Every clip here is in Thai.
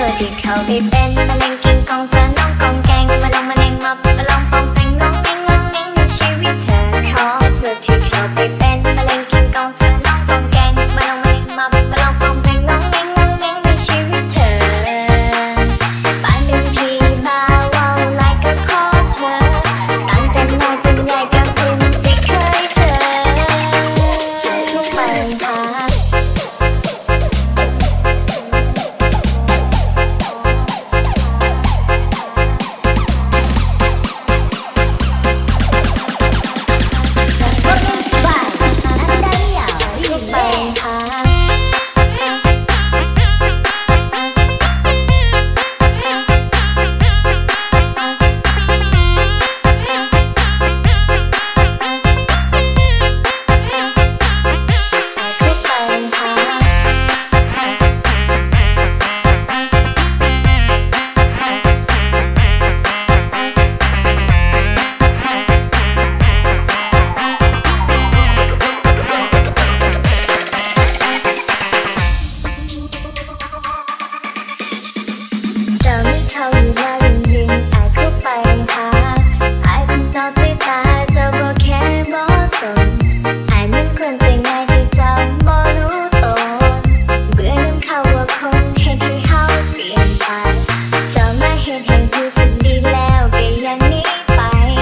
เธอที่เขาไปเป็นมะเร็งกินกอง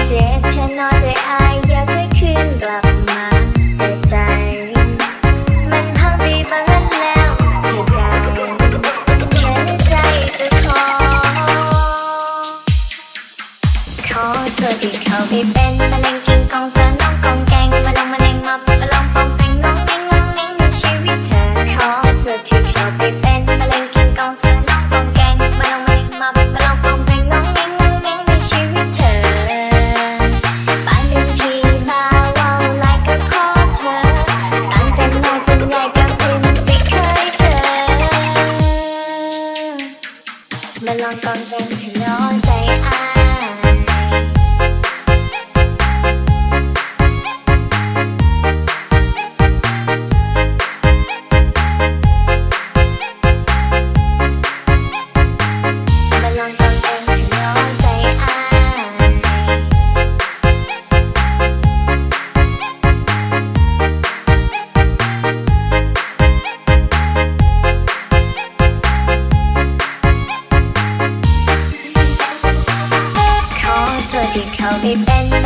เจ็บเธอนอยใจอายอยากให้คืนกลับมาแต่ใจ มันพังไปบ้าแล้วไม่ได้ใจจะขอ ขอโทษที่เขาไปเป็นมะเร็งกินกองเธอน้องกองแกงมาลงมะเร็งมาปล long gone when you know. They are Baby. Benny.